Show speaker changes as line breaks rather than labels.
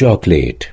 chocolate.